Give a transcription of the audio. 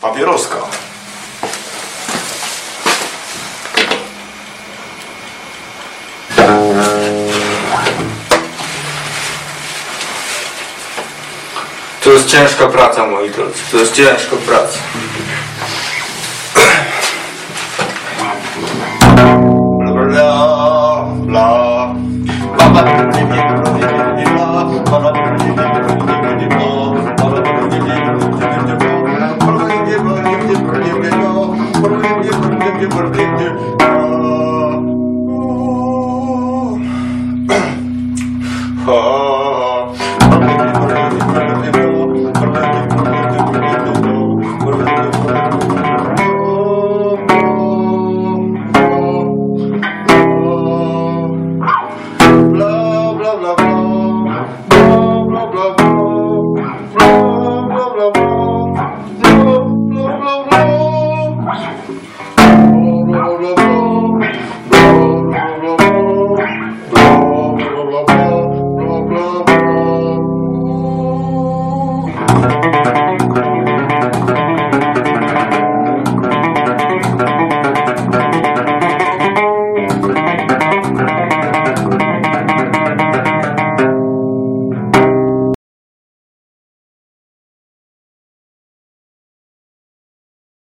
papieroska. To jest ciężka praca, moi drodzy. To jest ciężka praca. Bla, bla, bla, bla, bla, bla, porque, porque oh, oh, oh,